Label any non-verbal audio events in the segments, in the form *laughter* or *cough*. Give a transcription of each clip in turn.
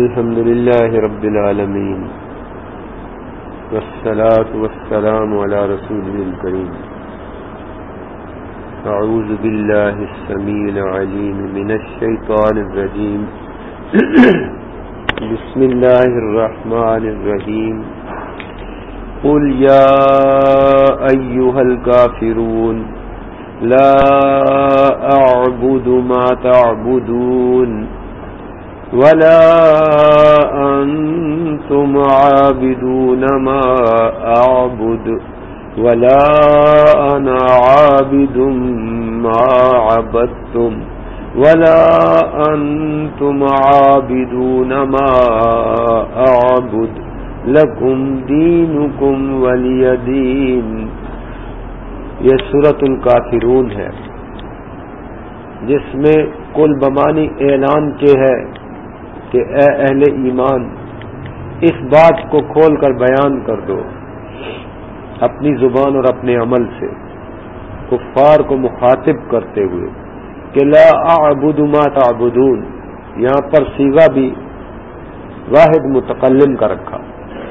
الحمد لله رب العالمين والصلاة والسلام على رسوله الكريم أعوذ بالله السميع العليم من الشيطان الرجيم. *clears throat* بسم الله الرحمن الرحيم. قل يا أيها الكافرون، لا أعبد ما تعبدون، ولا أنتم عابدون ما أعبد. ولا أنا عابد ما عبدتم ولا أنتم عابدون ما أعبد لكم دينكم ولي دين یہ سورت الکافرون ہے جس میں کل بمانی اعلان کے ہے کہ اے اہل ایمان اس بات کو کھول کر بیان کر دو اپنی زبان اور اپنے عمل سے، کفار کو مخاطب کرتے ہوئے، کہ لا اعبد ما تعبدون، یہاں پر سیگا بھی واحد متقلم کا رکھا،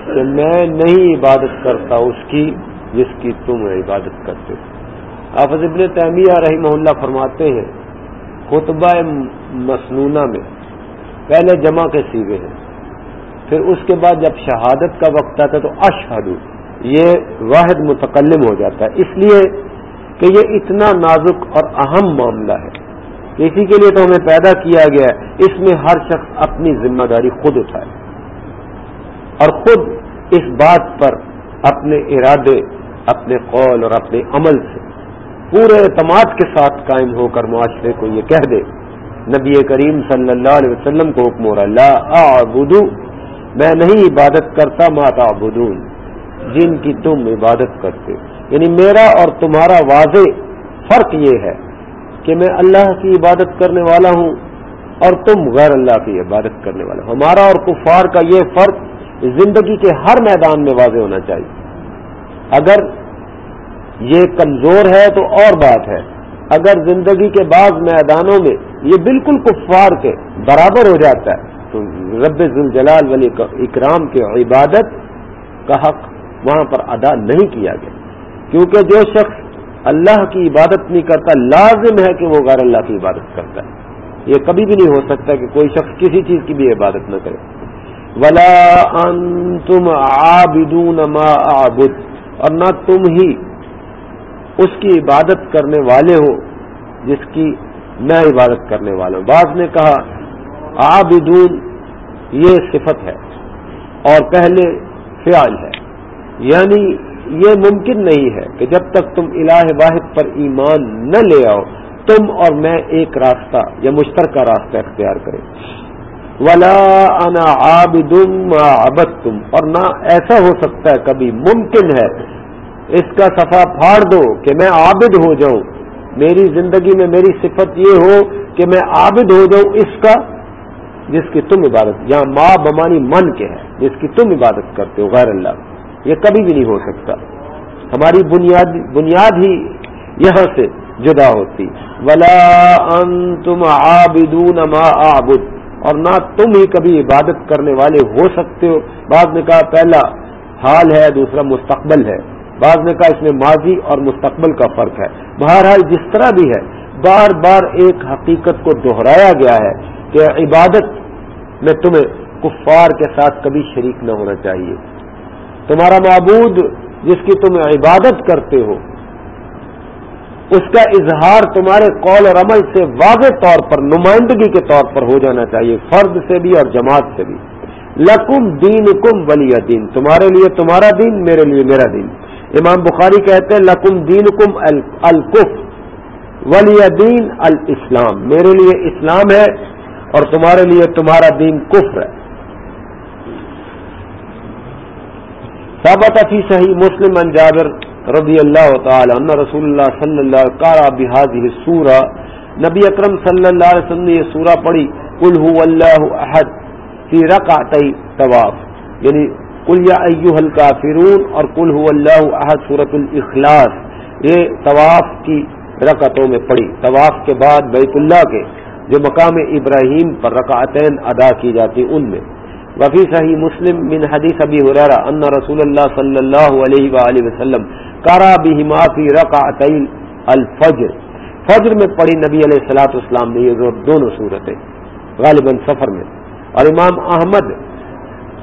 کہ میں نہیں عبادت کرتا اس کی جس کی تم عبادت کرتے ہو۔ آپ ابن تیمیہ رحمہ اللہ فرماتے ہیں، خطبہ مسنونہ میں پہلے جمع کے سیوے ہیں، پھر اس کے بعد جب شہادت کا وقت آتا ہے تو اشہد یہ واحد متکلم ہو جاتا ہے۔ اس لیے کہ یہ اتنا نازک اور اہم معاملہ ہے۔ اسی کے لیے تو ہمیں پیدا کیا گیا ہے۔ اس میں ہر شخص اپنی ذمہ داری خود اٹھائے۔ اور خود اس بات پر اپنے ارادے، اپنے قول اور اپنے عمل سے پورے اعتماد کے ساتھ قائم ہو کر معاشرے کو یہ کہہ دے۔ نبی کریم صلی اللہ علیہ وسلم کو حکم ہو رہا میں نہیں عبادت کرتا ماتا بدون جن کی تم عبادت کرتے یعنی میرا اور تمہارا واضح فرق یہ ہے کہ میں اللہ کی عبادت کرنے والا ہوں اور تم غیر اللہ کی عبادت کرنے والا ہوں ہمارا اور کفار کا یہ فرق زندگی کے ہر میدان میں واضح ہونا چاہیے۔ اگر یہ کمزور ہے تو اور بات ہے۔ اگر زندگی کے بعض میدانوں میں یہ بالکل کفار کے برابر ہو جاتا ہے، تو رب الجلال ولی اکرام کے عبادت کا حق وہاں پر ادا نہیں کیا گیا۔ کیونکہ جو شخص اللہ کی عبادت نہیں کرتا، لازم ہے کہ وہ غیر اللہ کی عبادت کرتا ہے۔ یہ کبھی بھی نہیں ہو سکتا کہ کوئی شخص کسی چیز کی بھی عبادت نہ کرے۔ ولا انتم عابدون ما اعبد اور نہ تم ہی اس کی عبادت کرنے والے ہو جس کی میں عبادت کرنے والا ہوں۔ بعض نے کہا آبدون یہ صفت ہے اور پہلے فعل ہے۔ یعنی یہ ممکن نہیں ہے کہ جب تک تم الہ واحد پر ایمان نہ لے آؤ، تم اور میں ایک راستہ یا مشترکہ راستہ اختیار کریں۔ ولا انا آبدم تم اور نہ ایسا ہو سکتا ہے، کبھی ممکن ہے۔ اس کا صفا پھاڑ دو کہ میں عابد ہو جاؤں۔ میری زندگی میں میری صفت یہ ہو کہ میں عابد ہو جاؤں اس کا، جس کی تم عبادت یہاں ماں بمانی من کے ہے، جس کی تم عبادت کرتے ہو، غیر اللہ۔ یہ کبھی بھی نہیں ہو سکتا۔ ہماری بنیاد بنیاد ہی یہاں سے جدا ہوتی۔ ولا ان تم ما آبد اور نہ تم ہی کبھی عبادت کرنے والے ہو سکتے ہو۔ بعد نے کہا، پہلا حال ہے، دوسرا مستقبل ہے۔ بعض نے کہا، اس میں ماضی اور مستقبل کا فرق ہے۔ بہرحال جس طرح بھی ہے، بار بار ایک حقیقت کو دہرایا گیا ہے کہ عبادت میں تمہیں کفار کے ساتھ کبھی شریک نہ ہونا چاہیے۔ تمہارا معبود جس کی تم عبادت کرتے ہو، اس کا اظہار تمہارے قول اور عمل سے واضح طور پر، نمائندگی کے طور پر ہو جانا چاہیے، فرد سے بھی اور جماعت سے بھی۔ لکم دین کم ولی دین، تمہارے لیے تمہارا دین، میرے لیے میرا دین۔ امام بخاری کہتے ہیں، لکم دین کم القف ولی دین الاسلام۔ میرے لیے اسلام ہے اور تمہارے لیے تمہارا دین کفر ہے۔ ثابت فی صحیح مسلم ان جابر رضی اللہ تعالی عنہ رسول اللہ صلی اللہ کارا بحاد سورہ نبی اکرم صلی اللہ علیہ وسلم نے یہ سورہ پڑھی کل اللہ احد فی رکعتی طواف. یعنی کل یا ایوہ الکافرون اور کل ہو اللہ احد سورت الاخلاص. یہ طواف کی رکعتوں میں پڑھی۔ طواف کے بعد بیت اللہ کے جو مقام ابراہیم پر رکعتین ادا کی جاتی، ان میں۔ وفی صحیح مسلم من حدیث ابی حریرہ ان رسول اللہ صلی اللہ علیہ وآلہ وسلم کارا بہما فی رکعتین الفجر۔ فجر میں پڑھی نبی علیہ السلاۃ اسلام نے یہ دونوں صورتیں، غالباً سفر میں۔ اور امام احمد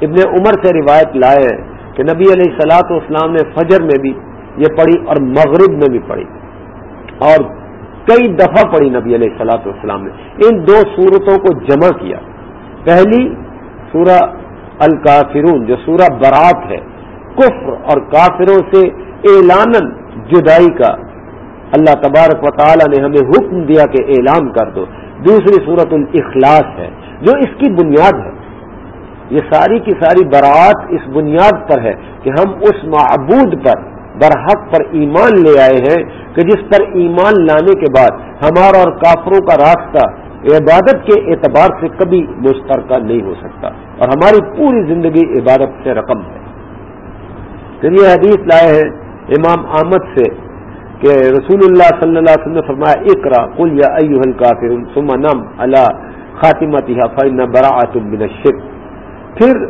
ابن عمر سے روایت لائے ہیں کہ نبی علیہ السلاۃ اسلام نے فجر میں بھی یہ پڑھی اور مغرب میں بھی پڑھی۔ اور کئی دفعہ پڑھی نبی علیہ السلاۃ والسلام نے۔ ان دو صورتوں کو جمع کیا۔ پہلی سورہ الکافرون، جو سورہ برات ہے، کفر اور کافروں سے اعلان جدائی کا اللہ تبارک و تعالی نے ہمیں حکم دیا کہ اعلان کر دو۔ دوسری صورت الاخلاص ہے، جو اس کی بنیاد ہے۔ یہ ساری کی ساری برات اس بنیاد پر ہے کہ ہم اس معبود پر، برحق پر ایمان لے آئے ہیں کہ جس پر ایمان لانے کے بعد ہمارا اور کافروں کا راستہ عبادت کے اعتبار سے کبھی مشترکہ نہیں ہو سکتا اور ہماری پوری زندگی عبادت سے رقم ہے۔ پھر یہ حدیث لائے ہیں امام احمد سے کہ رسول اللہ صلی اللہ علیہ وسلم نے فرمایا اقرا کل یا ایوہل کافر سما نم اللہ خاتمت فن برا من الشرک۔ پھر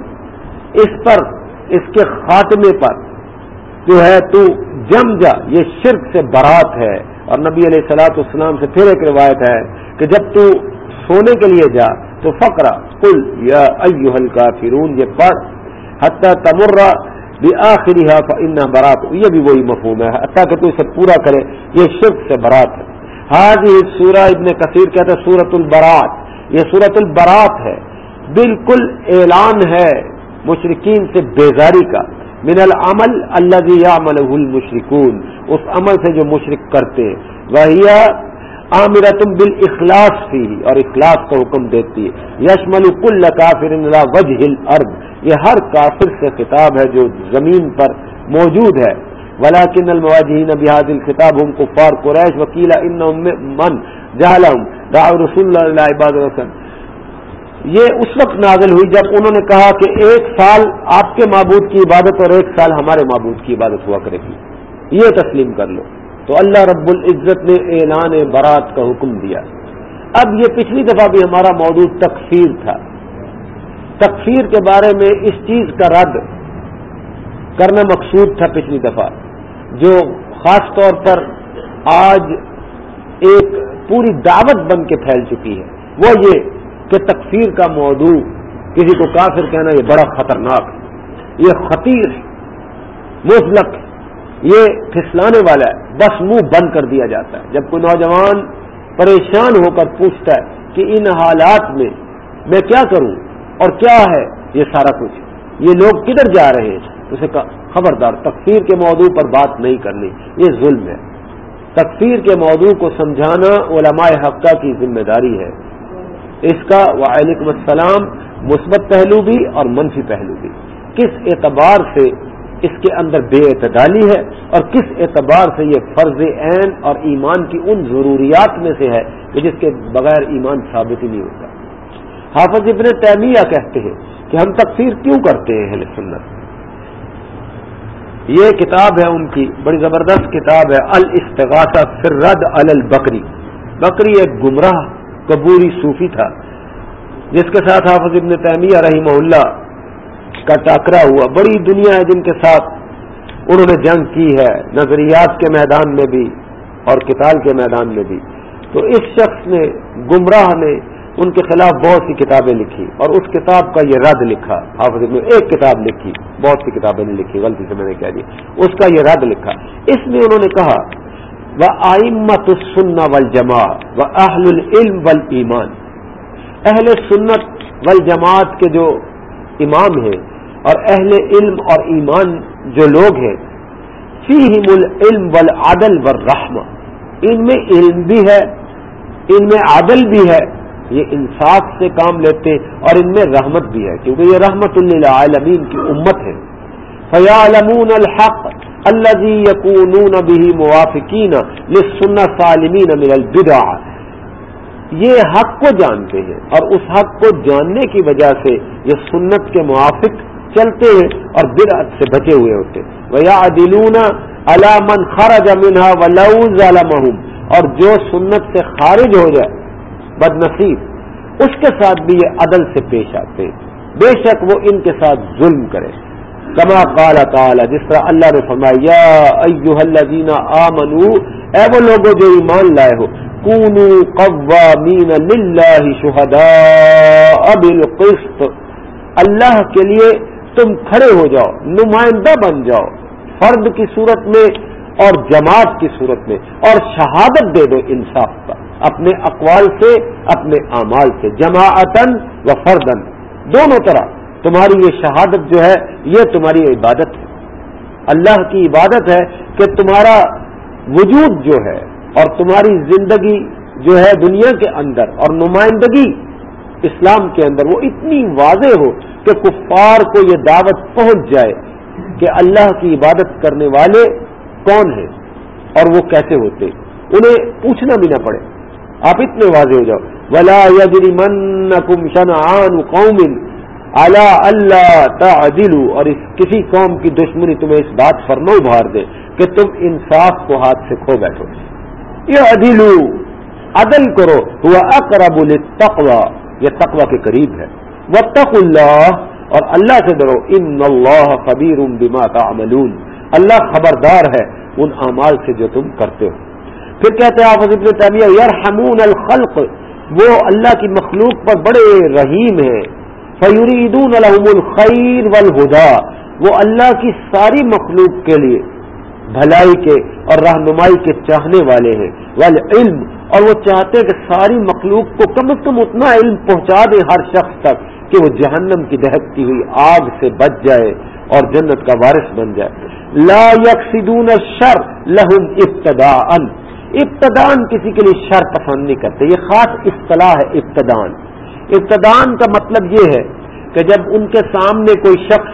اس پر، اس کے خاتمے پر جو ہے تو جم جا، یہ شرک سے برات ہے۔ اور نبی علیہ السلاۃ السلام سے پھر ایک روایت ہے کہ جب تو سونے کے لیے جا تو فقرا کل یا ایوہل کا فرون یہ پڑھ، حتیٰ تمرہ بھی آخری ان برات، یہ بھی وہی مفہوم ہے، حتیٰ کہ تو اسے پورا کرے، یہ شرک سے برات ہے۔ حاض سورہ ابن کثیر کہتے ہیں سورت البرات، یہ سورت البرات ہے، بالکل اعلان ہے مشرقین سے بیزاری کا۔ من العمل اللہ عمل المشرکون اس عمل سے جو مشرق کرتے وہی عامرتم بال اخلاص اور اخلاص کا حکم دیتی ہے. یشمل کل کافر وجہ الارض. یہ ہر کافر سے خطاب ہے جو زمین پر موجود ہے. ولاکن المواجین بحاد الخطاب ہم کفار قریش وکیلا ان من جہلم رسول اللہ عباد الرسن یہ اس وقت نازل ہوئی جب انہوں نے کہا کہ ایک سال آپ کے معبود کی عبادت اور ایک سال ہمارے معبود کی عبادت ہوا کرے گی۔ یہ تسلیم کر لو۔ تو اللہ رب العزت نے اعلان برات کا حکم دیا۔ اب یہ پچھلی دفعہ بھی ہمارا موضوع تکفیر تھا۔ تکفیر کے بارے میں اس چیز کا رد کرنا مقصود تھا پچھلی دفعہ۔ جو خاص طور پر آج ایک پوری دعوت بن کے پھیل چکی ہے۔ وہ یہ کہ تکفیر کا موضوع کسی کو کافر کہنا یہ بڑا خطرناک ہے۔ یہ خطیر ہے یہ پھسلانے والا ہے، بس منہ بند کر دیا جاتا ہے۔ جب کوئی نوجوان پریشان ہو کر پوچھتا ہے کہ ان حالات میں میں کیا کروں اور کیا ہے، یہ سارا کچھ۔ یہ لوگ کدھر جا رہے ہیں؟ اسے خبردار، تکفیر کے موضوع پر بات نہیں کرنی، یہ ظلم ہے۔ تکفیر کے موضوع کو سمجھانا علماء حقہ کی ذمہ داری ہے۔ اس کا وعلیکم السلام مثبت پہلو بھی اور منفی پہلو بھی۔ کس اعتبار سے اس کے اندر بے اعتدالی ہے اور کس اعتبار سے یہ فرض عین اور ایمان کی ان ضروریات میں سے ہے کہ جس کے بغیر ایمان ثابت ہی نہیں ہوتا؟ حافظ ابن تیمیہ کہتے ہیں کہ ہم تقسیر کیوں کرتے ہیں اہل سنت؟ یہ کتاب ہے ان کی، بڑی زبردست کتاب ہے، الاستغاثہ فرد البکری بکری ایک گمراہ قبوری صوفی تھا، جس کے ساتھ حافظ ابن تیمیہ رحمہ اللہ کا ٹاکرا ہوا۔ بڑی دنیا ہے جن کے ساتھ انہوں نے جنگ کی ہے، نظریات کے میدان میں بھی اور کتاب کے میدان میں بھی۔ تو اس شخص نے، گمراہ نے ان کے خلاف بہت سی کتابیں لکھی اور اس کتاب کا یہ رد لکھا۔ حافظ ابن ایک کتاب لکھی، بہت سی کتابیں نہیں لکھی، غلطی سے میں نے کہہ دیا اس کا یہ رد لکھا۔ اس میں انہوں نے کہا وہ آئمت السنہ ول جماعت و اہل العلم ول ایمان اہل سنت ول جماعت کے جو امام ہیں اور اہل علم اور ایمان جو لوگ ہیں فیم العلم ول عدل و ان میں علم بھی ہے، ان میں عادل بھی ہے، یہ انصاف سے کام لیتے اور ان میں رحمت بھی ہے، کیونکہ یہ رحمت اللہ عالمین کی امت ہے۔ فیالمون الحق اللہ یقون بھی موافقین سننا سالمین من البدع. یہ حق کو جانتے ہیں اور اس حق کو جاننے کی وجہ سے یہ سنت کے موافق چلتے ہیں اور بدعت سے بچے ہوئے ہوتے وہ دلون علامن خارج امنہ ولام اور جو سنت سے خارج ہو جائے بد نصیب اس کے ساتھ بھی یہ عدل سے پیش آتے ہیں. بے شک وہ ان کے ساتھ ظلم کرے کما قال تعالی، جس طرح اللہ نے فرمایا ایوہ الذین آمنو، اے وہ لوگوں جو ایمان لائے ہو، کونو قوامین للہ شہداء بالقسط۔ اللہ کے لیے تم کھڑے ہو جاؤ، نمائندہ بن جاؤ، فرد کی صورت میں اور جماعت کی صورت میں، اور شہادت دے دو انصاف کا اپنے اقوال سے، اپنے اعمال سے جماعتن و فردن دونوں طرح۔ تمہاری یہ شہادت جو ہے، یہ تمہاری عبادت ہے۔ اللہ کی عبادت ہے کہ تمہارا وجود جو ہے اور تمہاری زندگی جو ہے دنیا کے اندر اور نمائندگی اسلام کے اندر وہ اتنی واضح ہو کہ کفار کو یہ دعوت پہنچ جائے کہ اللہ کی عبادت کرنے والے کون ہیں اور وہ کیسے ہوتے۔ انہیں پوچھنا بھی نہ پڑے۔ آپ اتنے واضح ہو جاؤ۔ ولا یجری من کم شن آن قوم اعلی اللہ تعدلو اور اس کسی قوم کی دشمنی تمہیں اس بات پر نہ ابھار دے کہ تم انصاف کو ہاتھ سے کھو بیٹھو۔ یہ عدلو عدل کرو وہ اقرب التقوا یہ تقوا کے قریب ہے۔ وہ تق اللہ، اور اللہ سے ڈرو، ان اللہ خبیر بما تعملون۔ اللہ خبردار ہے ان اعمال سے جو تم کرتے ہو۔ پھر کہتے ہیں آپ حضرت تعمیر یرحمون الخلق، وہ اللہ کی مخلوق پر بڑے رحیم ہیں۔ فیوریدون الحم الخیر والہدا وہ اللہ کی ساری مخلوق کے لیے بھلائی کے اور رہنمائی کے چاہنے والے ہیں۔ والعلم، اور وہ چاہتے ہیں کہ ساری مخلوق کو کم از کم اتنا علم پہنچا دے ہر شخص تک کہ وہ جہنم کی دہکتی ہوئی آگ سے بچ جائے اور جنت کا وارث بن جائے۔ لا یکسدون الشر لہم ابتداء۔ ابتدان کسی کے لیے شر پسند نہیں کرتے۔ یہ خاص اصطلاح ہے ابتدان ابتدان کا مطلب یہ ہے کہ جب ان کے سامنے کوئی شخص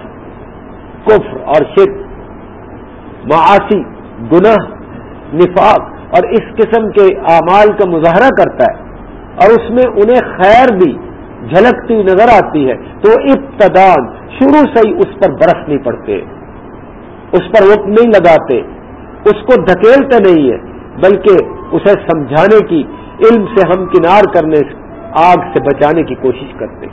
کفر اور شرک معاشی گناہ، نفاق اور اس قسم کے اعمال کا مظاہرہ کرتا ہے اور اس میں انہیں خیر بھی جھلکتی نظر آتی ہے، تو ابتدان شروع سے ہی اس پر برف نہیں پڑتے، اس پر وقت نہیں لگاتے، اس کو دھکیلتے نہیں ہے بلکہ اسے سمجھانے کی، علم سے ہم کنار کرنے آگ سے بچانے کی کوشش کرتے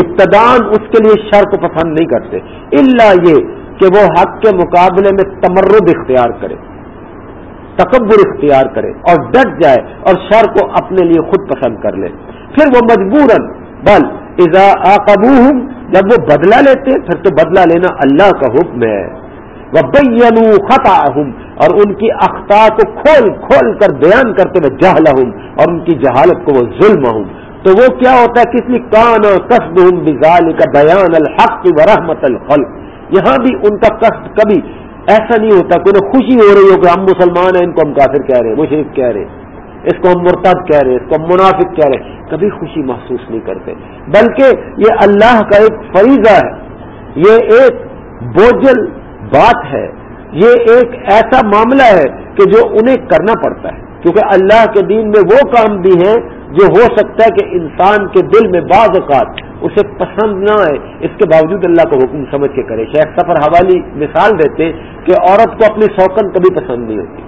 ابتدان اس کے لیے شر کو پسند نہیں کرتے۔ اللہ یہ کہ وہ حق کے مقابلے میں تمرد اختیار کرے، تکبر اختیار کرے اور ڈٹ جائے اور شر کو اپنے لیے خود پسند کر لے۔ پھر وہ مجبور بل ازا آبو جب وہ بدلہ لیتے پھر تو بدلہ لینا اللہ کا حکم ہے۔ وہ خطا اور ان کی اختار کو کھول کھول کر بیان کرتے ہوئے جہلا ہوں اور ان کی جہالت کو وہ ظلم ہوں تو وہ کیا ہوتا ہے؟ کس لیے؟ کان قصب ہوں بزال کا بیان الحق و رحمت الخلق۔ یہاں بھی ان کا قصد کبھی ایسا نہیں ہوتا کہ انہیں خوشی ہو رہی ہو کہ ہم مسلمان ہیں، ان کو ہم کافر کہہ رہے ہیں مشرق کہہ رہے ہیں، اس کو ہم مرتد کہہ رہے ہیں، اس کو ہم منافق کہہ رہے ہیں۔ کبھی خوشی محسوس نہیں کرتے۔ بلکہ یہ اللہ کا ایک فریضہ ہے۔ یہ ایک بوجھل بات ہے، یہ ایک ایسا معاملہ ہے کہ جو انہیں کرنا پڑتا ہے۔ کیونکہ اللہ کے دین میں وہ کام بھی ہیں جو ہو سکتا ہے کہ انسان کے دل میں بعض اوقات اسے پسند نہ آئے۔ اس کے باوجود اللہ کو حکم سمجھ کے کرے۔ شیخ سفر حوالی مثال دیتے کہ عورت کو اپنی سوکن کبھی پسند نہیں ہوتی۔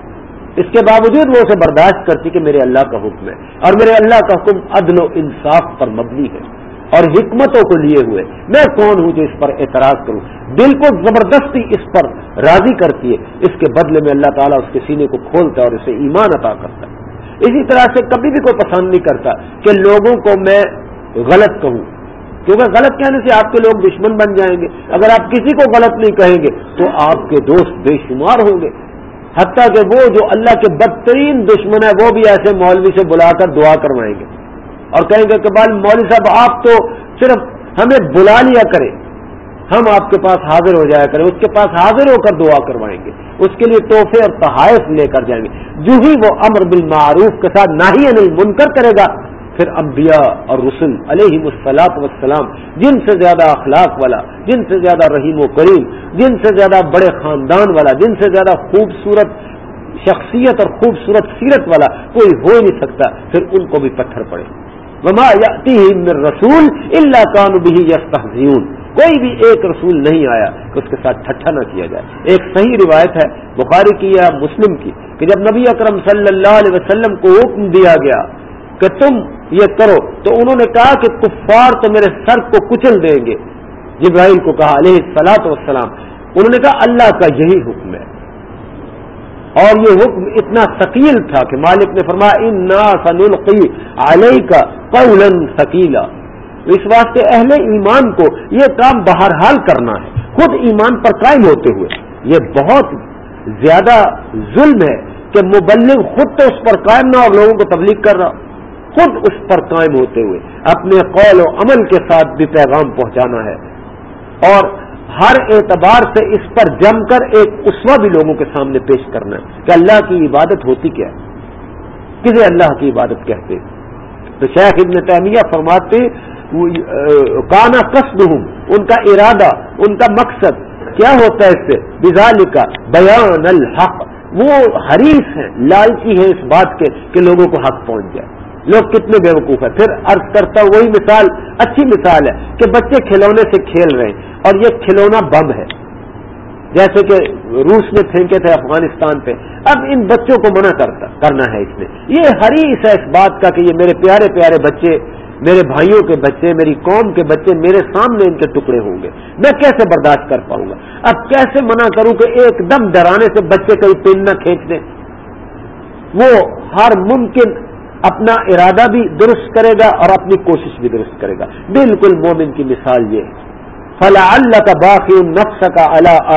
اس کے باوجود وہ اسے برداشت کرتی کہ میرے اللہ کا حکم ہے۔ اور میرے اللہ کا حکم عدل و انصاف پر مبنی ہے۔ اور حکمتوں کو لیے ہوئے۔ میں کون ہوں جو اس پر اعتراض کروں؟ دل کو زبردستی اس پر راضی کرتی ہے۔ اس کے بدلے میں اللہ تعالیٰ اس کے سینے کو کھولتا ہے اور اسے ایمان عطا کرتا ہے۔ اسی طرح سے کبھی بھی کوئی پسند نہیں کرتا کہ لوگوں کو میں غلط کہوں۔ کیونکہ غلط کہنے سے آپ کے لوگ دشمن بن جائیں گے۔ اگر آپ کسی کو غلط نہیں کہیں گے تو آپ کے دوست بے شمار ہوں گے۔ حتیٰ کہ وہ جو اللہ کے بدترین دشمن ہے وہ بھی ایسے مولوی سے بلا کر دعا کروائیں گے۔ اور کہیں گے کہ بال مولوی صاحب، آپ تو صرف ہمیں بلا لیا کرے ہم آپ کے پاس حاضر ہو جایا کریں، اس کے پاس حاضر ہو کر دعا کروائیں گے۔ اس کے لیے تحفے اور تحائف لے کر جائیں گے۔ جو ہی وہ امر بالمعروف کے ساتھ نہ ہی انل منکر کرے گا، پھر انبیاء اور رسول علیہ السلاط وسلام جن سے زیادہ اخلاق والا، جن سے زیادہ رحیم و کریم، جن سے زیادہ بڑے خاندان والا، جن سے زیادہ خوبصورت شخصیت اور خوبصورت سیرت والا، کوئی ہو ہی نہیں سکتا، پھر ان کو بھی پتھر پڑے۔ وما من رسول اللہ کان بھی یستحزیون کوئی بھی ایک رسول نہیں آیا کہ اس کے ساتھ ٹھٹھا نہ کیا جائے۔ ایک صحیح روایت ہے بخاری کی یا مسلم کی کہ جب نبی اکرم صلی اللہ علیہ وسلم کو حکم دیا گیا کہ تم یہ کرو تو انہوں نے کہا کہ کفار تو میرے سر کو کچل دیں گے۔ جبرائیل کو کہا علیہ سلاۃ وسلام انہوں نے کہا اللہ کا یہی حکم ہے۔ اور یہ حکم اتنا ثقیل تھا کہ مالک نے فرمایا ان نا سنقی علیہ کا قولن ثقیلا اس واسطے اہل ایمان کو یہ کام بہرحال کرنا ہے۔ خود ایمان پر قائم ہوتے ہوئے۔ یہ بہت زیادہ ظلم ہے کہ مبلغ خود تو اس پر قائم نہ اور لوگوں کو تبلیغ کر رہا خود اس پر قائم ہوتے ہوئے اپنے قول و عمل کے ساتھ بھی پیغام پہنچانا ہے۔ اور ہر اعتبار سے اس پر جم کر ایک اسوا بھی لوگوں کے سامنے پیش کرنا ہے کہ اللہ کی عبادت ہوتی کیا ہے؟ کسے اللہ کی عبادت کہتے؟ تو شیخ ابن تیمیہ فرماتے کانا قصد ہوں ان کا ارادہ، ان کا مقصد کیا ہوتا ہے اس سے؟ بزال کا بیان الحق۔ وہ حریف ہیں، لالچی ہے اس بات کے کہ لوگوں کو حق پہنچ جائے۔ لوگ کتنے بے وقوف ہیں۔ پھر عرض کرتا ہوں، وہی مثال، اچھی مثال ہے کہ بچے کھلونے سے کھیل رہے ہیں اور یہ کھلونا بم ہے۔ جیسے کہ روس میں پھینکے تھے افغانستان پہ۔ اب ان بچوں کو منع کرتا کرنا ہے اس نے یہ حریص ہے اس بات کا کہ یہ میرے پیارے پیارے بچے، میرے بھائیوں کے بچے، میری قوم کے بچے میرے سامنے ان کے ٹکڑے ہوں گے۔ میں کیسے برداشت کر پاؤں گا؟ اب کیسے منع کروں کہ ایک دم ڈرانے سے بچے کئی پین نہ کھینچ دیں؟ وہ ہر ممکن اپنا ارادہ بھی درست کرے گا اور اپنی کوشش بھی درست کرے گا۔ بالکل مومن کی مثال یہ ہے۔ فلا اللہ کا باقی نفس کا اللہ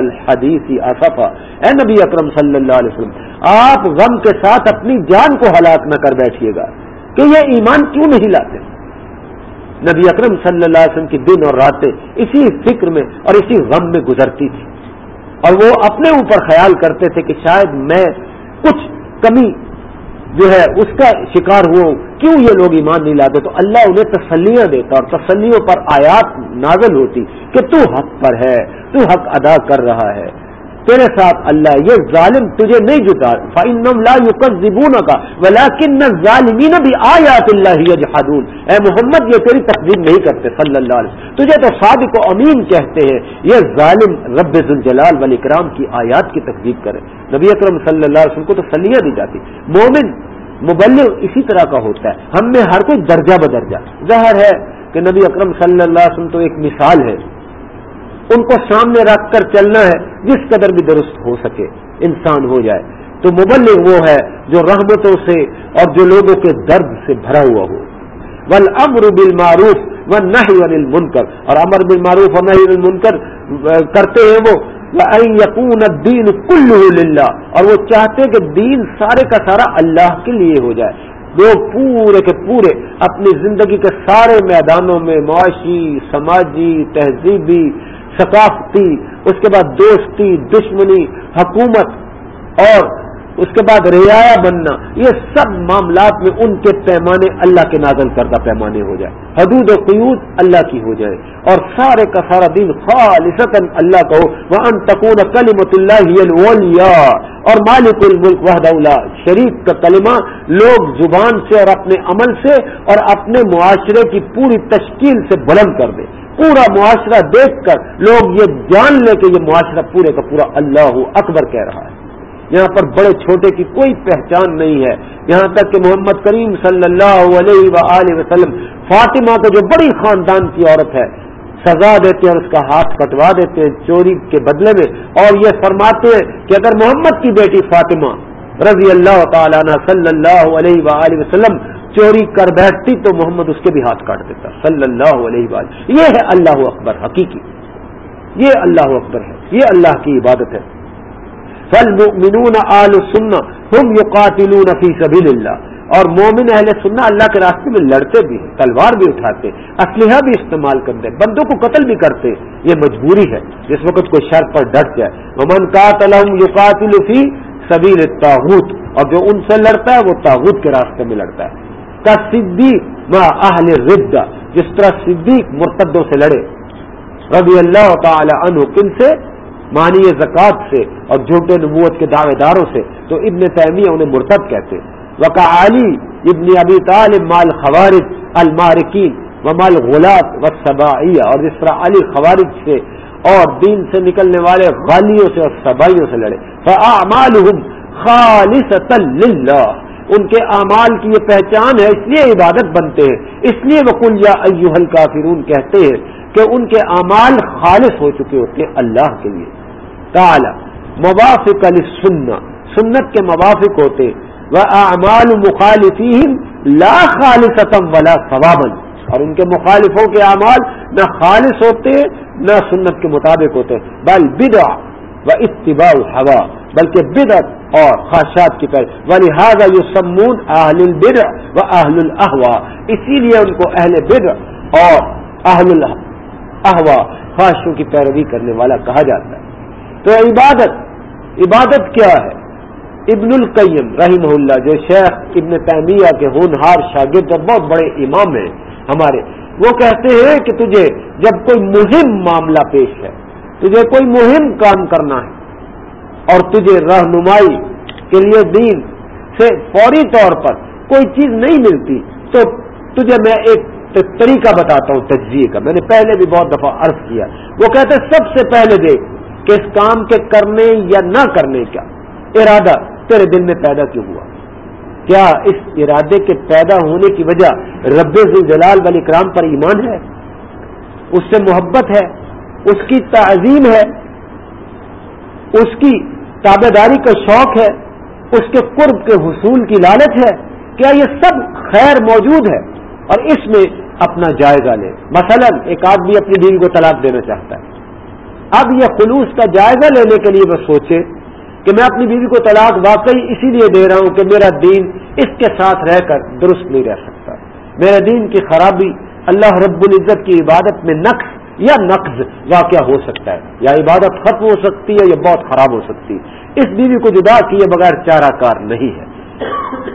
الحدیثی اصفا اے نبی اکرم صلی اللہ علیہ وسلم، آپ غم کے ساتھ اپنی جان کو ہلاک نہ کر بیٹھیے گا کہ یہ ایمان کیوں نہیں لاتے؟ نبی اکرم صلی اللہ علیہ وسلم کی دن اور راتیں اسی فکر میں اور اسی غم میں گزرتی تھی اور وہ اپنے اوپر خیال کرتے تھے کہ شاید میں کچھ کمی جو ہے اس کا شکار ہوا کیوں یہ لوگ ایمان نہیں لاتے؟ تو اللہ انہیں تسلیاں دیتا اور تسلیوں پر آیات نازل ہوتی کہ تو حق پر ہے، تو حق ادا کر رہا ہے۔ تیرے ساتھ اللہ یہ ظالم تجھے نہیں جتا۔ فائنم لا یقذبون کا ولیکن ظالمین بھی آیات اللہ اے محمد، یہ تیری تقدیم نہیں کرتے صلی اللہ علیہ وسلم۔ تجھے تو صادق و امین کہتے ہیں۔ یہ ظالم رب ذوالجلال والاکرام کی آیات کی تقدیم کرے۔ نبی اکرم صلی اللہ علیہ وسلم کو تو سلیہ دی جاتی۔ مومن مبلغ اسی طرح کا ہوتا ہے۔ ہم میں ہر کوئی درجہ بدرجہ۔ ظاہر ہے کہ نبی اکرم صلی اللہ علیہ وسلم تو ایک مثال ہے۔ ان کو سامنے رکھ کر چلنا ہے، جس قدر بھی درست ہو سکے، انسان ہو جائے۔ تو مبلغ وہ ہے جو رحمتوں سے اور جو لوگوں کے درد سے بھرا ہوا ہو۔ ول امر بل معروف و نہ منکر اور امر بل معروف اور نہ منکر کرتے ہیں وہ۔ یقون دین کل اور وہ چاہتے کہ دین سارے کا سارا اللہ کے لیے ہو جائے۔ لوگ پورے کے پورے اپنی زندگی کے سارے میدانوں میں معاشی، سماجی، تہذیبی ثقافتی، اس کے بعد دوستی، دشمنی، حکومت، اور اس کے بعد رعایا بننا، یہ سب معاملات میں ان کے پیمانے اللہ کے نازل کردہ پیمانے ہو جائے۔ حدود و قیود اللہ کی ہو جائے۔ اور سارے کا سارا دن خالص اللہ کا ہو۔ وہ ان تکون کلیمت اللہ اور مالک الملک وحد اللہ شریف کا کلمہ لوگ زبان سے اور اپنے عمل سے اور اپنے معاشرے کی پوری تشکیل سے بلند کر دیں پورا معاشرہ دیکھ کر لوگ یہ جان لے کہ یہ معاشرہ پورے کا پورا اللہ اکبر کہہ رہا ہے۔ یہاں پر بڑے چھوٹے کی کوئی پہچان نہیں ہے۔ یہاں تک کہ محمد کریم صلی اللہ علیہ و وسلم، فاطمہ کو جو بڑی خاندان کی عورت ہے، سزا دیتے ہیں اس کا ہاتھ کٹوا دیتے ہیں چوری کے بدلے میں۔ اور یہ فرماتے ہیں کہ اگر محمد کی بیٹی فاطمہ رضی اللہ تعالیٰ صلی اللہ علیہ و وسلم چوری کر بیٹھتی تو محمد اس کے بھی ہاتھ کاٹ دیتا صلی اللہ علیہ وآلہ یہ ہے اللہ اکبر، حقیقی۔ یہ اللہ اکبر ہے، یہ اللہ کی عبادت ہے۔ فل آل سننا ہم یو قاتل فی سبیل اللہ اور مومن اہل سننا اللہ کے راستے میں لڑتے بھی ہیں، تلوار بھی اٹھاتے، اسلحہ بھی استعمال کرتے، بندوں کو قتل بھی کرتے۔ یہ مجبوری ہے، جس وقت کوئی شرط پر ڈٹ جائے۔ محمد کا تلم یو قاتل فی سبیر تاغت اور جو ان سے لڑتا ہے، وہ تاغت کے راستے میں لڑتا ہے۔ کا صدیق وہ اہل رد جس طرح صدیق مرتدوں سے لڑے۔ رضی اللہ تعالی عنہ کن سے؟ مانی زکوٰۃ سے اور جھوٹے نبوت کے دعوے داروں سے۔ تو ابن تیمیہ انہیں مرتد کہتے وقا علی ابن ابی طالب مال خوارج المارکین و مال غلات و صبائیہ اور جس طرح علی خوارج سے اور دین سے نکلنے والے غالیوں سے اور سبائیوں سے لڑے۔ خالص ان کے اعمال کی یہ پہچان ہے، اس لیے عبادت بنتے ہیں۔ اس لیے وہ یا ایوہل کافرون کہتے ہیں کہ ان کے اعمال خالص ہو چکے ہوتے ہیں اللہ کے لیے۔ تعالی موافق علی سنت کے موافق ہوتے وہ اعمال مخالفین لا خالصتم ولا ثوابن اور ان کے مخالفوں کے اعمال نہ خالص ہوتے، نہ سنت کے مطابق ہوتے۔ بل بدا و اتباع ہوا بلکہ بدعت اور خواہشات کی پہل و لہٰذا یو سمون اہل البدع و اہل الحوا اسی لیے ان کو اہل بدع اور اہل الحوا خواہشوں کی پیروی کرنے والا کہا جاتا ہے۔ تو عبادت عبادت کیا ہے؟ ابن القیم رحمہ اللہ، جو شیخ ابن تیمیہ کے ہونہار شاگرد اور بہت بڑے امام ہیں ہمارے، وہ کہتے ہیں کہ تجھے جب کوئی مہم معاملہ پیش ہے، تجھے کوئی مہم کام کرنا ہے اور تجھے رہنمائی کے لیے دین سے فوری طور پر کوئی چیز نہیں ملتی، تو تجھے میں ایک طریقہ بتاتا ہوں تجزیے کا۔ میں نے پہلے بھی بہت دفعہ عرض کیا۔ وہ کہتے سب سے پہلے دیکھ کہ اس کام کے کرنے یا نہ کرنے کا ارادہ تیرے دل میں پیدا کیوں ہوا؟ کیا اس ارادے کے پیدا ہونے کی وجہ رب جلال والی کرام پر ایمان ہے؟ اس سے محبت ہے؟ اس کی تعظیم ہے؟ اس کی تابے داری کا شوق ہے، اس کے قرب کے حصول کی لالچ ہے، کیا یہ سب خیر موجود ہے؟ اور اس میں اپنا جائزہ لے۔ مثلا، ایک آدمی اپنی بیوی کو طلاق دینا چاہتا ہے۔ اب یہ خلوص کا جائزہ لینے کے لیے وہ سوچے کہ میں اپنی بیوی کو طلاق واقعی اسی لیے دے رہا ہوں کہ میرا دین اس کے ساتھ رہ کر درست نہیں رہ سکتا۔ میرے دین کی خرابی اللہ رب العزت کی عبادت میں نقص یا نقض واقع ہو سکتا ہے۔ یا عبادت ختم ہو سکتی ہے یا بہت خراب ہو سکتی ہے۔ اس بیوی کو جدا کیے بغیر چارہ کار نہیں ہے۔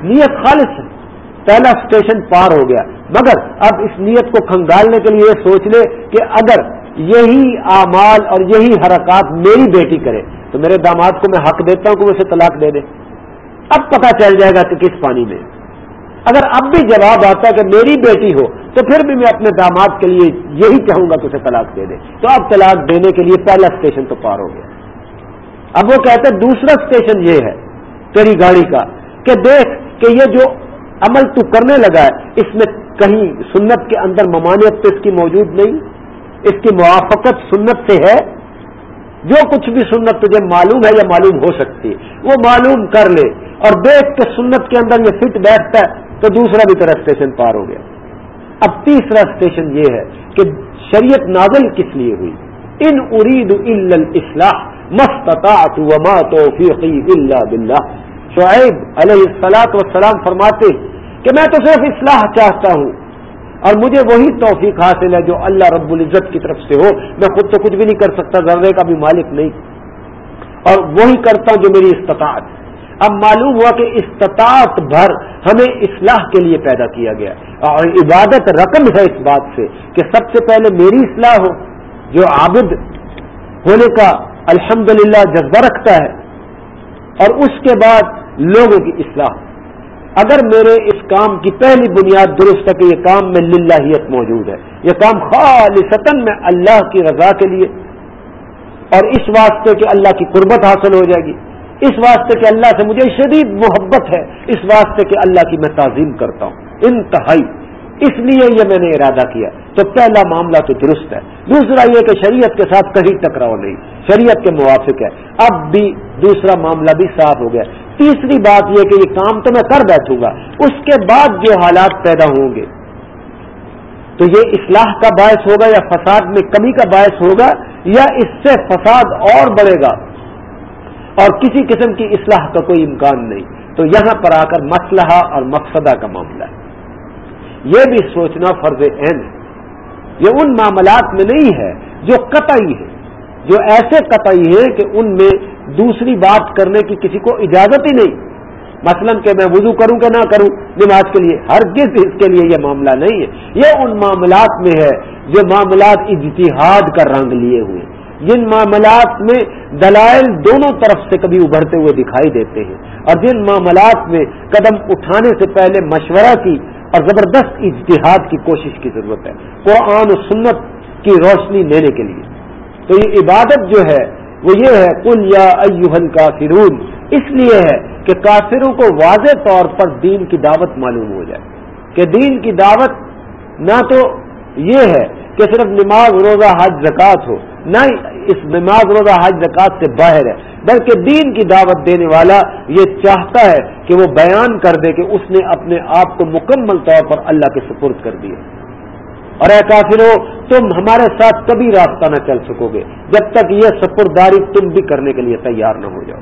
نیت خالص ہے۔ پہلا اسٹیشن پار ہو گیا۔ مگر اب اس نیت کو کھنگالنے کے لیے یہ سوچ لے کہ اگر یہی اعمال اور یہی حرکات میری بیٹی کرے، تو میرے داماد کو میں حق دیتا ہوں کہ وہ اسے طلاق دے دے۔ اب پتا چل جائے گا کہ کس پانی میں۔ اگر اب بھی جواب آتا کہ میری بیٹی ہو، تو پھر بھی میں اپنے داماد کے لیے یہی چاہوں گا کہ اسے طلاق دے دے۔ تو اب طلاق دینے کے لیے پہلا اسٹیشن تو پار ہو گیا۔ اب وہ کہتے دوسرا اسٹیشن یہ ہے تیری گاڑی کا کہ دیکھ کہ یہ جو عمل تو کرنے لگا ہے، اس میں کہیں سنت کے اندر ممانعت تو اس کی موجود نہیں، اس کی موافقت سنت سے ہے۔ جو کچھ بھی سنت تجھے معلوم ہے یا معلوم ہو سکتی ہے وہ معلوم کر لے۔ اور دیکھ کے سنت کے اندر یہ فٹ بیٹھتا ہے۔ تو دوسرا بھی طرح اسٹیشن پار ہو گیا۔ اب تیسرا اسٹیشن یہ ہے کہ شریعت نازل کس لیے ہوئی؟ ان ارید الاصلاح مستطاعت وما توفیقی الا باللہ۔ شعیب علیہ السلاط وسلام فرماتے کہ میں تو صرف اصلاح چاہتا ہوں اور مجھے وہی توفیق حاصل ہے جو اللہ رب العزت کی طرف سے ہو۔ میں خود تو کچھ بھی نہیں کر سکتا، ذرے کا بھی مالک نہیں۔ اور وہی کرتا ہوں جو میری استطاعت۔ اب معلوم ہوا کہ استطاعت بھر ہمیں اصلاح کے لیے پیدا کیا گیا اور عبادت رقم ہے اس بات سے کہ سب سے پہلے میری اصلاح ہو، جو عابد ہونے کا الحمدللہ جذبہ رکھتا ہے، اور اس کے بعد لوگوں کی اصلاح۔ اگر میرے اس کام کی پہلی بنیاد درست ہے کہ یہ کام میں للہیت موجود ہے، یہ کام خالصتاً میں اللہ کی رضا کے لیے، اور اس واسطے کہ اللہ کی قربت حاصل ہو جائے گی۔ اس واسطے کہ اللہ سے مجھے شدید محبت ہے، اس واسطے کہ اللہ کی میں تعظیم کرتا ہوں۔ انتہائی۔ اس لیے یہ میں نے ارادہ کیا۔ تو پہلا معاملہ تو درست ہے۔ دوسرا یہ کہ شریعت کے ساتھ کہیں ٹکراؤ نہیں۔ شریعت کے موافق ہے۔ اب بھی دوسرا معاملہ بھی صاف ہو گیا۔ تیسری بات یہ کہ یہ کام تو میں کر بیٹھوں گا۔ اس کے بعد جو حالات پیدا ہوں گے۔ تو یہ اصلاح کا باعث ہوگا یا فساد میں کمی کا باعث ہوگا یا اس سے فساد اور بڑھے گا۔ اور کسی قسم کی اصلاح کا کوئی امکان نہیں۔ تو یہاں پر آ کر مسلحہ اور مقصدہ کا معاملہ ہے۔ یہ بھی سوچنا فرض عین ہے۔ یہ ان معاملات میں نہیں ہے جو قطعی ہے جو ایسے قطعی ہیں کہ ان میں دوسری بات کرنے کی کسی کو اجازت ہی نہیں۔ مثلا کہ میں وضو کروں کہ نہ کروں، نماز کے لیے ہر کس اس کے لیے یہ معاملہ نہیں ہے۔ یہ ان معاملات میں ہے جو معاملات اجتہاد کا رنگ لیے ہوئے۔ جن معاملات میں دلائل دونوں طرف سے کبھی ابھرتے ہوئے دکھائی دیتے ہیں اور جن معاملات میں قدم اٹھانے سے پہلے مشورہ کی اور زبردست اجتہاد کی کوشش کی ضرورت ہے، قرآن و سنت کی روشنی لینے کے لیے۔ تو یہ عبادت جو ہے، وہ یہ ہے کل یا ایوہن کافرون اس لیے ہے کہ کافروں کو واضح طور پر دین کی دعوت معلوم ہو جائے۔ کہ دین کی دعوت نہ تو یہ ہے کہ صرف نماز روزہ حج زکات ہو، نہ اس نماز روزہ حج زکات سے باہر ہے، بلکہ دین کی دعوت دینے والا یہ چاہتا ہے کہ وہ بیان کر دے کہ اس نے اپنے آپ کو مکمل طور پر اللہ کے سپرد کر دیا اور اے کافر ہو تم ہمارے ساتھ کبھی راستہ نہ چل سکو گے، جب تک یہ سپرداری تم بھی کرنے کے لیے تیار نہ ہو جاؤ۔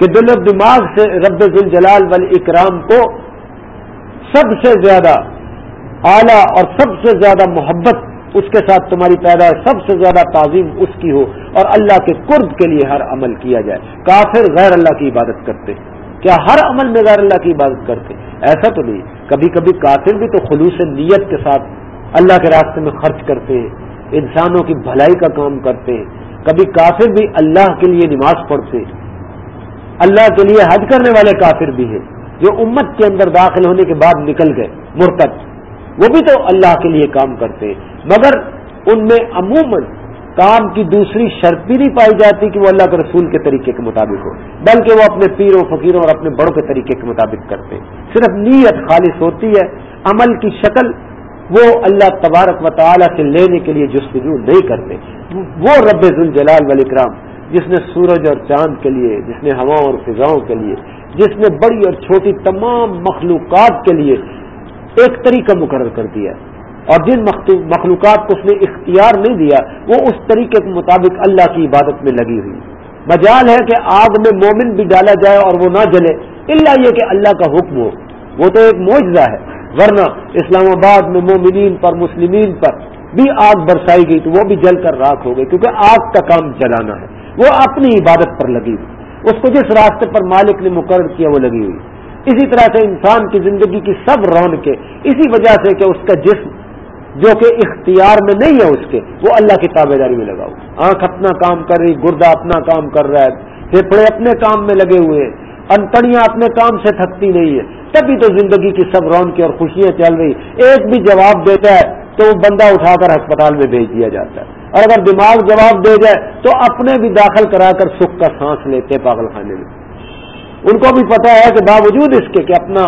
کہ دل و دماغ سے رب جلال وال اکرام کو سب سے زیادہ اعلیٰ اور سب سے زیادہ محبت اس کے ساتھ تمہاری پیدا سب سے زیادہ تعظیم اس کی ہو اور اللہ کے قرب کے لیے ہر عمل کیا جائے۔ کافر غیر اللہ کی عبادت کرتے۔ کیا ہر عمل میں غیر اللہ کی عبادت کرتے؟ ایسا تو نہیں۔ کبھی کبھی کافر بھی تو خلوص نیت کے ساتھ اللہ کے راستے میں خرچ کرتے ہیں انسانوں کی بھلائی کا کام کرتے۔ ہیں کبھی کافر بھی اللہ کے لیے نماز پڑھتے۔ اللہ کے لیے حج کرنے والے کافر بھی ہیں، جو امت کے اندر داخل ہونے کے بعد نکل گئے مرتب وہ بھی تو اللہ کے لیے کام کرتے۔ ہیں مگر ان میں عموماً کام کی دوسری شرط بھی نہیں پائی جاتی کہ وہ اللہ کے رسول کے طریقے کے مطابق ہو، بلکہ وہ اپنے پیروں، فقیروں اور اپنے بڑوں کے طریقے کے مطابق کرتے ہیں۔ صرف نیت خالص ہوتی ہے، عمل کی شکل وہ اللہ تبارک و تعالیٰ سے لینے کے لیے جستجو نہیں کرتے۔ وہ رب الجلال والاکرام جس نے سورج اور چاند کے لیے، جس نے ہوا اور فضاؤں کے لیے، جس نے بڑی اور چھوٹی تمام مخلوقات کے لیے ایک طریقہ مقرر کر دیا۔ اور جن مخلوقات کو اس نے اختیار نہیں دیا، وہ اس طریقے کے مطابق اللہ کی عبادت میں لگی ہوئی۔ مجال ہے کہ آگ میں مومن بھی ڈالا جائے اور وہ نہ جلے۔ اللہ یہ کہ اللہ کا حکم ہو۔ وہ تو ایک معجزہ ہے۔ ورنہ اسلام آباد میں مومنین پر، مسلمین پر بھی آگ برسائی گئی تو وہ بھی جل کر راک ہو گئی کیونکہ آگ کا کام جلانا ہے۔ وہ اپنی عبادت پر لگی ہوئی۔ اس کو جس راستے پر مالک نے مقرر کیا وہ لگی ہوئی۔ اسی طرح سے انسان کی زندگی کی سب رونقیں، اسی وجہ سے کہ اس کا جسم جو کہ اختیار میں نہیں ہے اس کے، وہ اللہ کی تابے داری میں لگا ہوا آنکھ اپنا کام کر رہی گردہ اپنا کام کر رہا ہے۔ پھیپڑے اپنے کام میں لگے ہوئے انتڑیاں اپنے کام سے تھکتی نہیں ہے۔ تبھی تو زندگی کی سب رونقیں اور خوشیاں چل رہی۔ ایک بھی جواب دیتا ہے تو وہ بندہ اٹھا کر ہسپتال میں بھیج دیا جاتا ہے۔ اور اگر دماغ جواب دے جائے تو اپنے بھی داخل کرا کر سکھ کا سانس لیتے پاگل خانے میں۔ ان کو بھی پتا ہے کہ باوجود اس کے کہ اپنا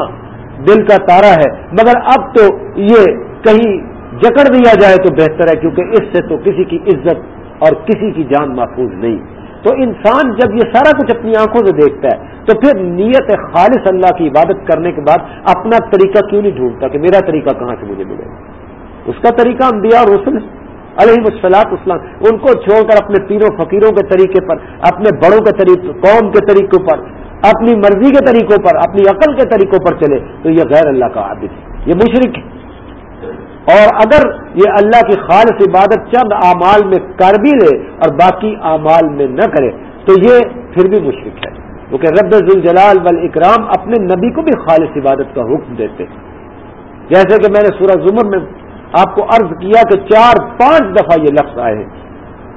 دل کا تارا ہے، مگر اب تو یہ کہیں جکڑ دیا جائے تو بہتر ہے، کیونکہ اس سے تو کسی کی عزت اور کسی کی جان محفوظ نہیں۔ تو انسان جب یہ سارا کچھ اپنی آنکھوں سے دیکھتا ہے، تو پھر نیت خالص اللہ کی عبادت کرنے کے بعد اپنا طریقہ کیوں نہیں ڈھونڈتا کہ میرا طریقہ کہاں سے مجھے ملے؟ گا اس کا طریقہ انبیاء اور رسول علیہ مسلاط اسلام، ان کو چھوڑ کر اپنے پیروں، فقیروں کے طریقے پر، اپنے بڑوں کے طریقے قوم کے طریقوں پر، اپنی مرضی کے طریقوں پر، اپنی عقل کے طریقوں پر چلے، تو یہ غیر اللہ کا عابد ہے۔ یہ مشرق ہے۔ اور اگر یہ اللہ کی خالص عبادت چند اعمال میں کر بھی لے اور باقی اعمال میں نہ کرے، تو یہ پھر بھی مشرق ہے۔ کیونکہ رب الجلال وال اکرام اپنے نبی کو بھی خالص عبادت کا حکم دیتے جیسے کہ میں نے سورہ زمر میں آپ کو عرض کیا کہ چار پانچ دفعہ یہ لفظ آئے ہیں۔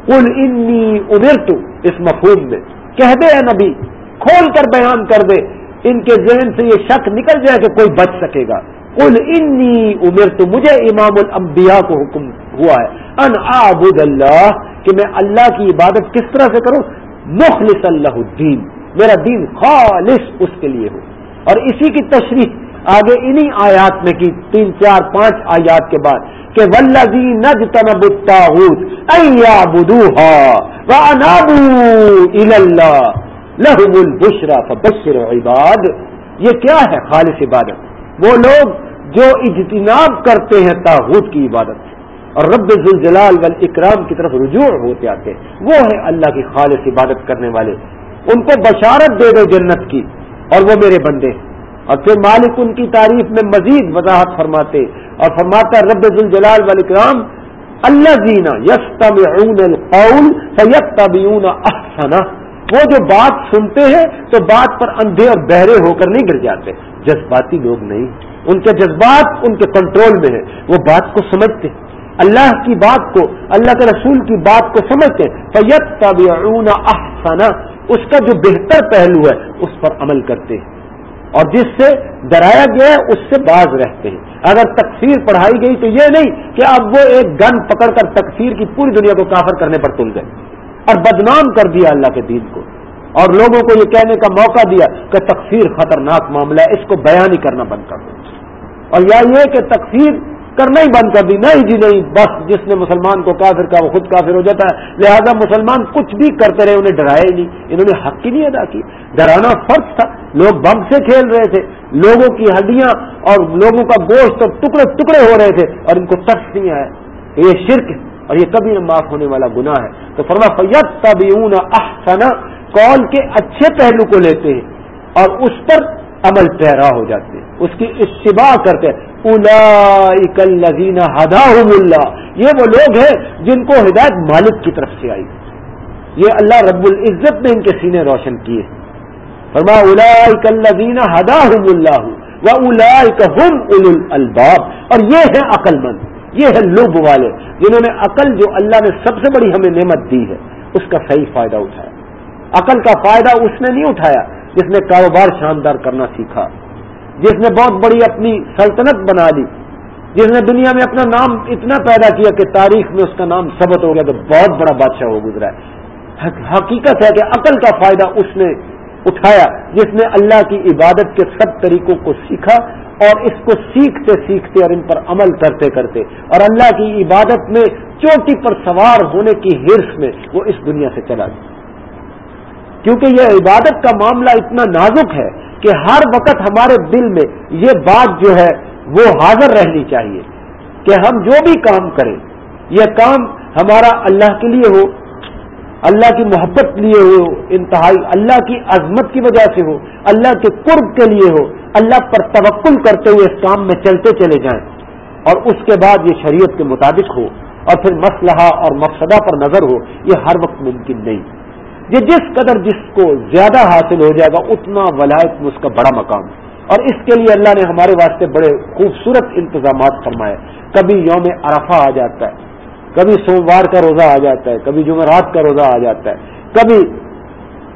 کل انی ابیر اس مفہوم میں۔ کہہ دے نبی، کھول کر بیان کر دے۔ ان کے ذہن سے یہ شک نکل جائے کہ کوئی بچ سکے گا۔ کل انی عمر تو مجھے امام الانبیاء کو حکم ہوا ہے ان آبود اللہ، کہ میں اللہ کی عبادت کس طرح سے کروں؟ مخلص اللہ الدین، میرا دین خالص اس کے لیے ہو۔ اور اسی کی تشریح آگے انہی آیات میں کی، تین، چار، پانچ آیات کے بعد، کہ ولزی نج تنب لہم البشرا فبشر عباد یہ کیا ہے خالص عبادت؟ وہ لوگ جو اجتناب کرتے ہیں تاحود کی عبادت سے اور رب الجلال والاکرام کی طرف رجوع ہوتے آتے ہیں، وہ ہے اللہ کی خالص عبادت کرنے والے۔ ان کو بشارت دے دو جنت کی اور وہ میرے بندے ہیں۔ اور پھر مالک ان کی تعریف میں مزید وضاحت فرماتے اور فرماتا رب الجلال والاکرام اللہ زینا یس القول سیت احسنا وہ جو بات سنتے ہیں تو بات پر اندھے اور بہرے ہو کر نہیں گر جاتے۔ جذباتی لوگ نہیں۔ ان کے جذبات ان کے کنٹرول میں ہیں۔ وہ بات کو سمجھتے۔ اللہ کی بات کو، اللہ کے رسول کی بات کو سمجھتے۔ ہیں فیت تب احسنا اس کا جو بہتر پہلو ہے، اس پر عمل کرتے۔ ہیں اور جس سے ڈرایا گیا ہے، اس سے باز رہتے ہیں۔ اگر تکفیر پڑھائی گئی تو یہ نہیں کہ اب وہ ایک گن پکڑ کر تکفیر کی پوری دنیا کو کافر کرنے پر تل گئے۔ اور بدنام کر دیا اللہ کے دین کو اور لوگوں کو یہ کہنے کا موقع دیا کہ تکفیر خطرناک معاملہ ہے، اس کو بیان ہی کرنا بند کر دو۔ اور یا یہ کہ تکفیر کرنا ہی بند کر دی، نہیں جی نہیں، بس جس نے مسلمان کو کافر کا وہ خود کافر ہو جاتا ہے۔ لہذا مسلمان کچھ بھی کرتے رہے، انہیں ڈرایا ہی نہیں۔ انہوں نے حق ہی نہیں ادا کی۔ ڈرانا فرض تھا۔ لوگ بم سے کھیل رہے تھے۔ لوگوں کی ہڈیاں اور لوگوں کا گوشت اور ٹکڑے ٹکڑے ہو رہے تھے اور ان کو ترس نہیں آیا۔ یہ شرک اور یہ کبھی نہ معاف ہونے والا گناہ ہے۔ تو فرما فیت تبھی احسن کال کے اچھے پہلو کو لیتے ہیں اور اس پر عمل پیرا ہو جاتے ہیں۔ اس کی اتباع کرتے الزین ہدا اللہ، یہ وہ لوگ ہیں جن کو ہدایت مالک کی طرف سے آئی۔ یہ اللہ رب العزت نے ان کے سینے روشن کیے۔ فرما الزین ہدا اللہ و ہم اول الباب اور یہ ہے عقل مند یہ ہے لب والے جنہوں نے عقل جو اللہ نے سب سے بڑی ہمیں نعمت دی ہے، اس کا صحیح فائدہ اٹھایا۔ عقل کا فائدہ اس نے نہیں اٹھایا جس نے کاروبار شاندار کرنا سیکھا، جس نے بہت بڑی اپنی سلطنت بنا لی، جس نے دنیا میں اپنا نام اتنا پیدا کیا کہ تاریخ میں اس کا نام سبت ہو گیا تو بہت بڑا بادشاہ ہو گزرا ہے۔ حقیقت ہے کہ عقل کا فائدہ اس نے اٹھایا، جس نے اللہ کی عبادت کے سب طریقوں کو سیکھا اور اس کو سیکھتے سیکھتے اور ان پر عمل کرتے کرتے، اور اللہ کی عبادت میں چوٹی پر سوار ہونے کی ہرس میں وہ اس دنیا سے چلا گیا۔ کیونکہ یہ عبادت کا معاملہ اتنا نازک ہے کہ ہر وقت ہمارے دل میں یہ بات جو ہے وہ حاضر رہنی چاہیے کہ ہم جو بھی کام کریں، یہ کام ہمارا اللہ کے لیے ہو اللہ کی محبت لیے ہو، انتہائی اللہ کی عظمت کی وجہ سے ہو، اللہ کے قرب کے لیے ہو، اللہ پر توقل کرتے ہوئے اس کام میں چلتے چلے جائیں۔ اور اس کے بعد یہ شریعت کے مطابق ہو، اور پھر مسلحہ اور مقصدہ پر نظر ہو، یہ ہر وقت ممکن نہیں۔ یہ جس قدر جس کو زیادہ حاصل ہو جائے گا، اتنا ولایت میں اس کا بڑا مقام۔ اور اس کے لیے اللہ نے ہمارے واسطے بڑے خوبصورت انتظامات فرمائے۔ کبھی یوم عرفہ آ جاتا ہے۔ کبھی سوموار کا روزہ آ جاتا ہے، کبھی جمعرات کا روزہ آ جاتا ہے، کبھی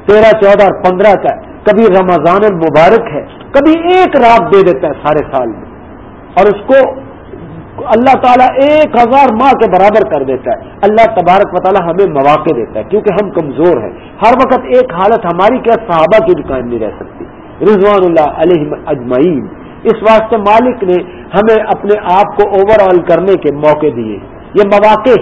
تیرہ، چودہ اور پندرہ کا کبھی رمضان المبارک ہے، کبھی ایک رات دے دیتا ہے سارے سال میں۔ اور اس کو اللہ تعالیٰ ایک ہزار ماہ کے برابر کر دیتا ہے۔ اللہ تبارک و تعالیٰ ہمیں مواقع دیتا ہے، کیونکہ ہم کمزور ہیں۔ ہر وقت ایک حالت ہماری کیا صحابہ کی بھی قائم نہیں رہ سکتی۔ رضوان اللہ علیہ اجمعین۔ اس واسطے مالک نے ہمیں اپنے آپ کو اوور آل کرنے کے موقع دیے۔ یہ مواقع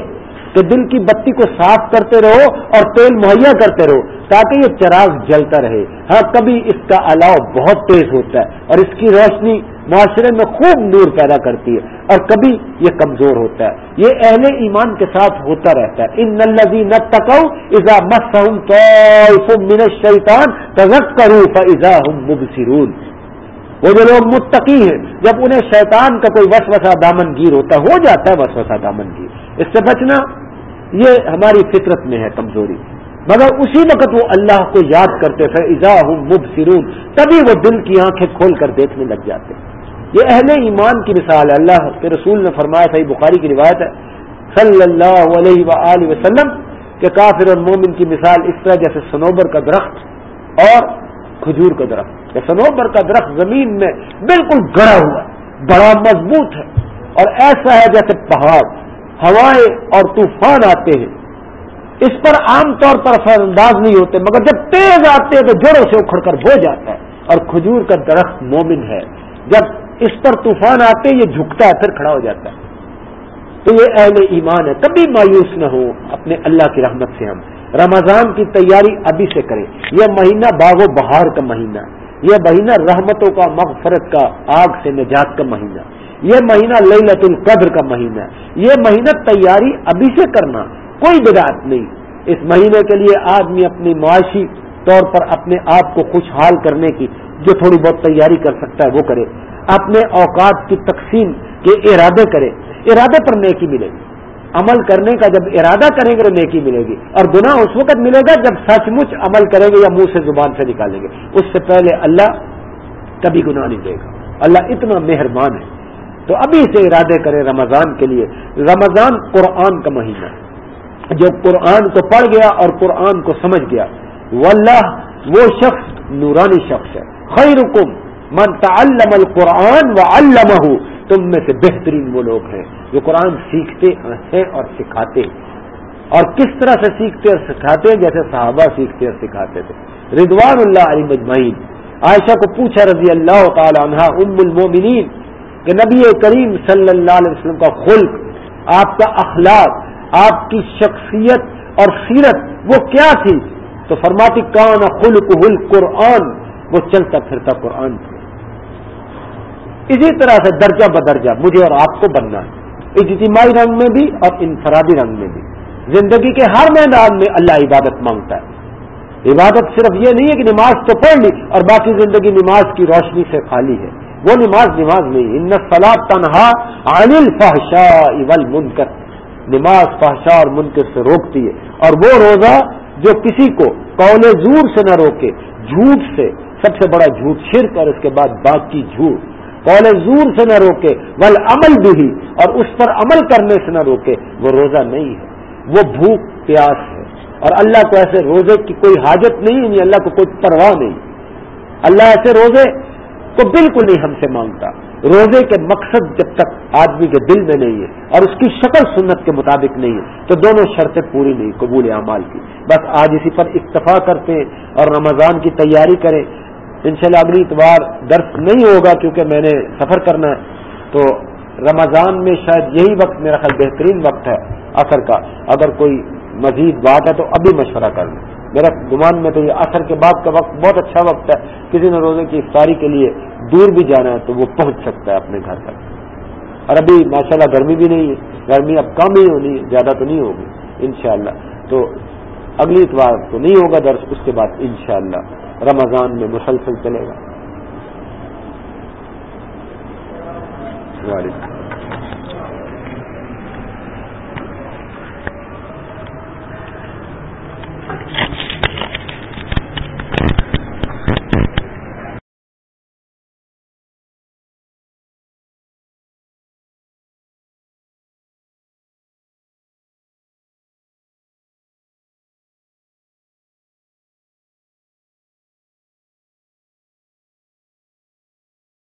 کہ دل کی بتی کو صاف کرتے رہو اور تیل مہیا کرتے رہو تاکہ یہ چراغ جلتا رہے۔ ہاں کبھی اس کا الاؤ بہت تیز ہوتا ہے اور اس کی روشنی معاشرے میں خوب نور پیدا کرتی ہے اور کبھی یہ کمزور ہوتا ہے۔ یہ اہل ایمان کے ساتھ ہوتا رہتا ہے۔ ان نلزی نہ تکو ازا من شیطان تزک کرو فضا ہوں مبصرون۔ وہ جو لوگ متقی ہیں، جب انہیں شیطان کا کوئی وسوسہ دامن گیر ہوتا ہے ہو جاتا ہے وسوسہ دامن گیر۔ اس سے بچنا یہ ہماری فطرت میں ہے کمزوری۔ مگر اسی وقت وہ اللہ کو یاد کرتے تھے ایزا ہوں مب سرون تبھی وہ دل کی آنکھیں کھول کر دیکھنے لگ جاتے۔ یہ اہل ایمان کی مثال ہے۔ اللہ کے رسول نے فرمایا، صحیح بخاری کی روایت ہے، صلی اللہ علیہ و وسلم، کہ کافر اور مومن کی مثال اس طرح جیسے سنوبر کا درخت اور کھجور کا درخت۔ یا سنوبر کا درخت زمین میں بالکل گڑا ہوا بڑا مضبوط ہے۔ اور ایسا ہے جیسے پہاڑ، ہوائیں اور طوفان آتے ہیں۔ اس پر عام طور پر اثر انداز نہیں ہوتے، مگر جب تیز آتے ہیں تو جڑوں سے اکھڑ کر بو جاتا ہے۔ اور کھجور کا درخت مومن ہے۔ جب اس پر طوفان آتے یہ جھکتا ہے، پھر کھڑا ہو جاتا ہے۔ تو یہ اہل ایمان ہے کبھی مایوس نہ ہو اپنے اللہ کی رحمت سے ہم۔ رمضان کی تیاری ابھی سے کریں۔ یہ مہینہ باغ و بہار کا مہینہ۔ یہ مہینہ رحمتوں کا، مغفرت کا، آگ سے نجات کا مہینہ۔ یہ مہینہ لت القدر کا مہینہ۔ یہ مہینہ تیاری ابھی سے کرنا۔ کوئی بدعت نہیں۔ اس مہینے کے لیے آدمی اپنی معاشی طور پر اپنے آپ کو خوشحال کرنے کی جو تھوڑی بہت تیاری کر سکتا ہے وہ کرے۔ اپنے اوقات کی تقسیم کے ارادے کرے۔ ارادے پر نیکی ملے۔ گی عمل کرنے کا جب ارادہ کریں گے تو نیکی ملے گی اور گناہ اس وقت ملے گا جب سچ مچ عمل کریں گے یا منہ سے زبان سے نکالیں گے۔ اس سے پہلے اللہ کبھی گناہ نہیں دے گا۔ اللہ اتنا مہربان ہے۔ تو ابھی سے ارادے کریں رمضان کے لیے۔ رمضان قرآن کا مہینہ جو قرآن کو پڑھ گیا اور قرآن کو سمجھ گیا۔ واللہ، وہ شخص نورانی شخص ہے۔ خیر من تعلم القرآن و علمہ تم میں سے بہترین وہ لوگ ہیں جو قرآن سیکھتے ہیں اور سکھاتے اور کس طرح سے سیکھتے اور سکھاتے جیسے صحابہ سیکھتے اور سکھاتے تھے۔ رضوان اللہ علی مجمعین۔ عائشہ کو پوچھا رضی اللہ تعالی عنہ ام المومنین، کہ نبی کریم صلی اللہ علیہ وسلم کا خلق، آپ کا اخلاق، آپ کی شخصیت اور سیرت، وہ کیا تھی؟ تو فرماتی کان خلق قرآن وہ چلتا پھرتا قرآن تھا۔ اسی طرح سے درجہ بدرجہ مجھے اور آپ کو بننا ہے، اجتماعی رنگ میں بھی اور انفرادی رنگ میں بھی۔ زندگی کے ہر میدان میں اللہ عبادت مانگتا ہے۔ عبادت صرف یہ نہیں ہے کہ نماز تو پڑھ لی اور باقی زندگی نماز کی روشنی سے خالی ہے۔ وہ نماز نماز نہیں۔ ان سلاد تنہا انل فحشا اول منکر نماز فحشا اور منکر سے روکتی ہے۔ اور وہ روزہ جو کسی کو قول زور سے نہ روکے، جھوٹ سے۔ سب سے بڑا جھوٹ شرک اور اس کے بعد باقی جھوٹ۔ قول زور سے نہ روکے ول عمل بھی، اور اس پر عمل کرنے سے نہ روکے، وہ روزہ نہیں ہے، وہ بھوک، پیاس ہے۔ اور اللہ کو ایسے روزے کی کوئی حاجت نہیں یعنی اللہ کو کوئی پرواہ نہیں۔ اللہ ایسے روزے کو بالکل نہیں ہم سے مانگتا۔ روزے کے مقصد جب تک آدمی کے دل میں نہیں ہے، اور اس کی شکل سنت کے مطابق نہیں ہے، تو دونوں شرطیں پوری نہیں، قبول اعمال کی۔ بس آج اسی پر اکتفا کرتے ہیں اور رمضان کی تیاری کریں۔ انشاءاللہ اگلی اتوار درس نہیں ہوگا کیونکہ میں نے سفر کرنا ہے، تو رمضان میں شاید یہی وقت میرا خیال بہترین وقت ہے اثر کا۔ اگر کوئی مزید بات ہے تو ابھی مشورہ کر لیں۔ میرا گمان میں تو یہ اثر کے بعد کا وقت بہت اچھا وقت ہے، کسی نے روزے کی افطاری کے لیے دور بھی جانا ہے تو وہ پہنچ سکتا ہے اپنے گھر تک۔ اور ابھی ماشاءاللہ گرمی بھی نہیں ہے، گرمی اب کم ہی ہونی زیادہ تو نہیں ہوگی، انشاءاللہ۔ تو اگلی اتوار تو نہیں ہوگا درس، اس کے بعد انشاءاللہ۔ رمضان میں مسلسل چلے گا۔